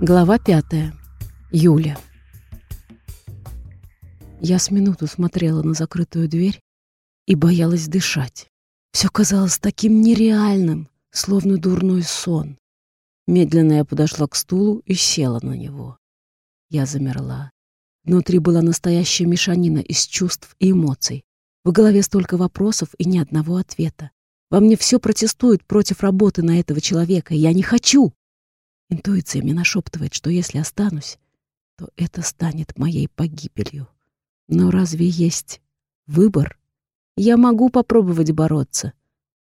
Глава пятая. Юля. Я с минуту смотрела на закрытую дверь и боялась дышать. Все казалось таким нереальным, словно дурной сон. Медленно я подошла к стулу и села на него. Я замерла. Внутри была настоящая мешанина из чувств и эмоций. В голове столько вопросов и ни одного ответа. Во мне все протестует против работы на этого человека. Я не хочу. Интуиция мне нашептывает, что если останусь, то это станет моей погибелью. Но разве есть выбор? Я могу попробовать бороться.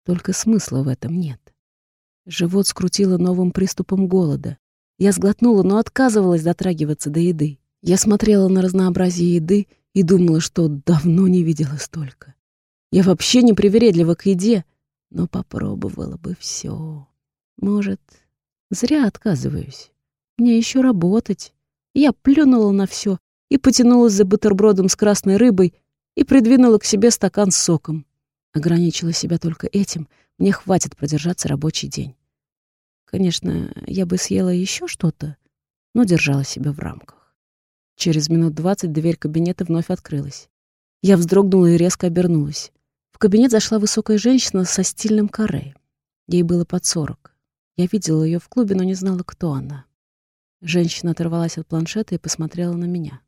Только смысла в этом нет. Живот скрутило новым приступом голода. Я сглотнула, но отказывалась дотрагиваться до еды. Я смотрела на разнообразие еды и думала, что давно не видела столько. Я вообще не привередлива к еде, но попробовала бы все. Может, Зря отказываюсь. Мне еще работать. Я плюнула на все и потянулась за бутербродом с красной рыбой и придвинула к себе стакан с соком. Ограничила себя только этим. Мне хватит продержаться рабочий день. Конечно, я бы съела еще что-то, но держала себя в рамках. Через минут двадцать дверь кабинета вновь открылась. Я вздрогнула и резко обернулась. В кабинет зашла высокая женщина со стильным каре. Ей было под сорок. Я видела ее в клубе, но не знала, кто она. Женщина оторвалась от планшета и посмотрела на меня.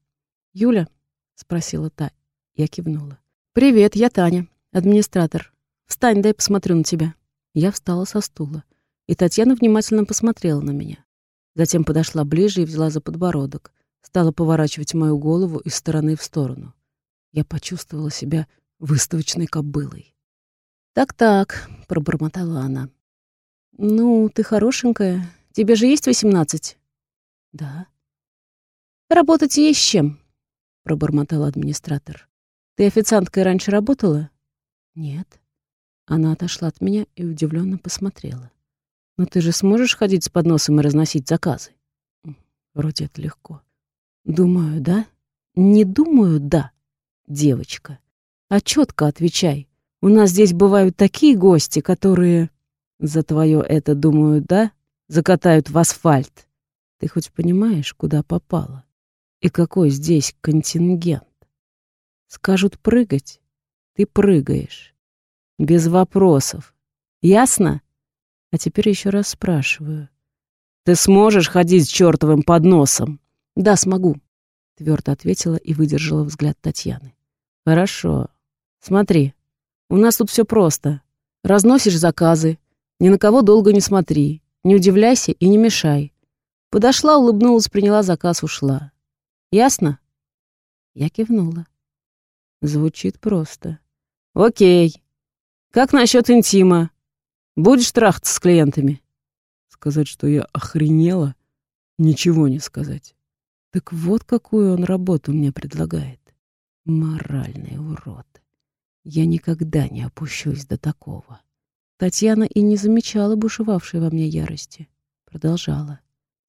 «Юля?» — спросила та. Я кивнула. «Привет, я Таня, администратор. Встань, дай посмотрю на тебя». Я встала со стула, и Татьяна внимательно посмотрела на меня. Затем подошла ближе и взяла за подбородок, стала поворачивать мою голову из стороны в сторону. Я почувствовала себя выставочной кобылой. «Так-так», — пробормотала она. «Ну, ты хорошенькая. Тебе же есть восемнадцать?» «Да». «Работать есть чем?» — пробормотал администратор. «Ты официанткой раньше работала?» «Нет». Она отошла от меня и удивленно посмотрела. «Но ты же сможешь ходить с подносом и разносить заказы?» «Вроде это легко». «Думаю, да?» «Не думаю, да, девочка. А четко отвечай. У нас здесь бывают такие гости, которые...» За твое это, думаю, да? Закатают в асфальт. Ты хоть понимаешь, куда попала? И какой здесь контингент? Скажут прыгать, ты прыгаешь. Без вопросов. Ясно? А теперь еще раз спрашиваю. Ты сможешь ходить с чертовым подносом? Да, смогу, твердо ответила и выдержала взгляд Татьяны. Хорошо. Смотри, у нас тут все просто. Разносишь заказы, ни на кого долго не смотри, не удивляйся и не мешай. Подошла, улыбнулась, приняла заказ, ушла. Ясно? Я кивнула. Звучит просто. Окей. Как насчет интима? Будешь трахаться с клиентами? Сказать, что я охренела, ничего не сказать. Так вот какую он работу мне предлагает. Моральный урод. Я никогда не опущусь до такого. Татьяна и не замечала бушевавшей во мне ярости. Продолжала.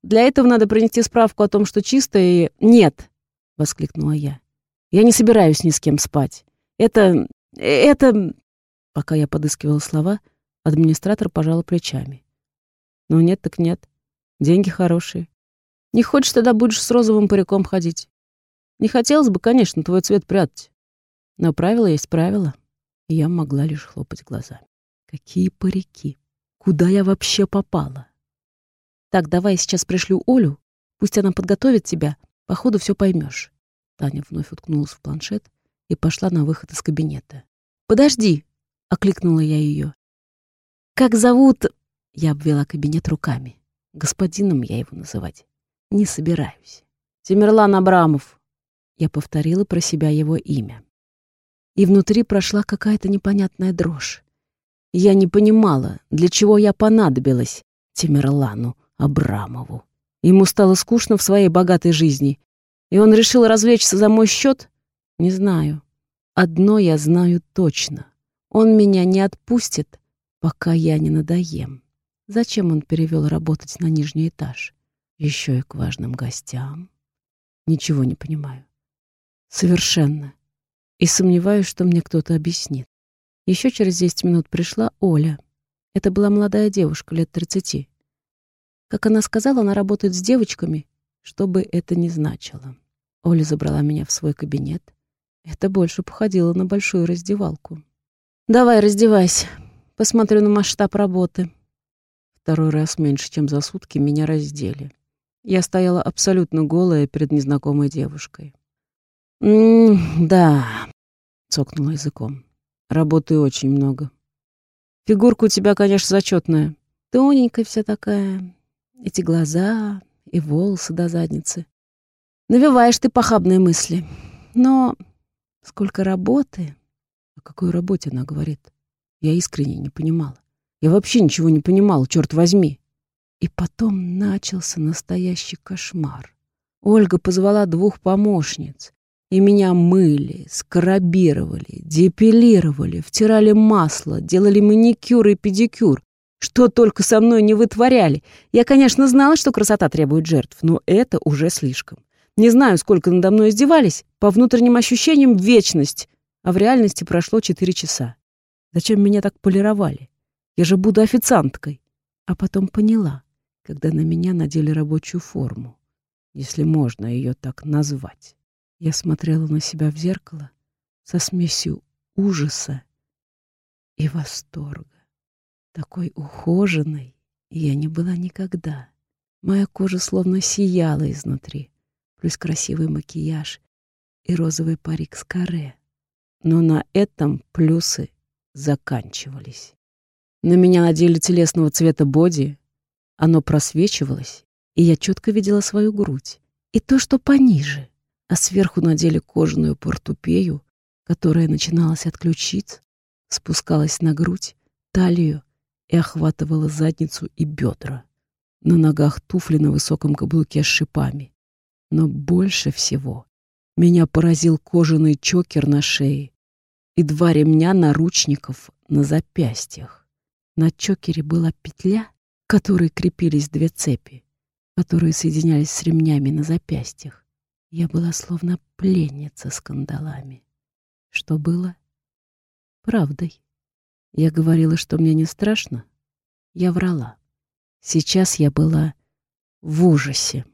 «Для этого надо принести справку о том, что чисто и...» «Нет!» — воскликнула я. «Я не собираюсь ни с кем спать. Это... это...» Пока я подыскивала слова, администратор пожала плечами. «Ну нет так нет. Деньги хорошие. Не хочешь, тогда будешь с розовым париком ходить. Не хотелось бы, конечно, твой цвет прятать. Но правило есть правило, и я могла лишь хлопать глазами. Какие парики? Куда я вообще попала? Так, давай сейчас пришлю Олю. Пусть она подготовит тебя. Походу, все поймешь. Таня вновь уткнулась в планшет и пошла на выход из кабинета. «Подожди!» — окликнула я ее. «Как зовут...» — я обвела кабинет руками. Господином я его называть не собираюсь. «Тимирлан Абрамов!» Я повторила про себя его имя. И внутри прошла какая-то непонятная дрожь. Я не понимала, для чего я понадобилась Тимирлану Абрамову. Ему стало скучно в своей богатой жизни, и он решил развлечься за мой счет? Не знаю. Одно я знаю точно. Он меня не отпустит, пока я не надоем. Зачем он перевел работать на нижний этаж? Еще и к важным гостям. Ничего не понимаю. Совершенно. И сомневаюсь, что мне кто-то объяснит. Еще через 10 минут пришла Оля. Это была молодая девушка лет 30. Как она сказала, она работает с девочками, что бы это ни значило. Оля забрала меня в свой кабинет. Это больше походило на большую раздевалку. «Давай, раздевайся. Посмотрю на масштаб работы». Второй раз меньше, чем за сутки, меня раздели. Я стояла абсолютно голая перед незнакомой девушкой. «М-да», — цокнула языком. «Работы очень много. Фигурка у тебя, конечно, зачетная. Тоненькая вся такая, эти глаза и волосы до задницы. Навеваешь ты похабные мысли. Но сколько работы... О какой работе она говорит? Я искренне не понимала. Я вообще ничего не понимала, черт возьми. И потом начался настоящий кошмар. Ольга позвала двух помощниц, и меня мыли, скрабировали, депилировали, втирали масло, делали маникюр и педикюр, что только со мной не вытворяли. Я, конечно, знала, что красота требует жертв, но это уже слишком. Не знаю, сколько надо мной издевались, по внутренним ощущениям — вечность, а в реальности прошло четыре часа. Зачем меня так полировали? Я же буду официанткой. А потом поняла, когда на меня надели рабочую форму, если можно ее так назвать. Я смотрела на себя в зеркало со смесью ужаса и восторга. Такой ухоженной я не была никогда. Моя кожа словно сияла изнутри, плюс красивый макияж и розовый парик с каре. Но на этом плюсы заканчивались. На меня надели телесного цвета боди, оно просвечивалось, и я четко видела свою грудь. И то, что пониже, а сверху надели кожаную портупею, которая начиналась от ключиц, спускалась на грудь, талию и охватывала задницу и бедра. На ногах туфли на высоком каблуке с шипами. Но больше всего меня поразил кожаный чокер на шее и два ремня наручников на запястьях. На чокере была петля, к которой крепились две цепи, которые соединялись с ремнями на запястьях. Я была словно пленница с кандалами. Что было правдой. Я говорила, что мне не страшно. Я врала. Сейчас я была в ужасе.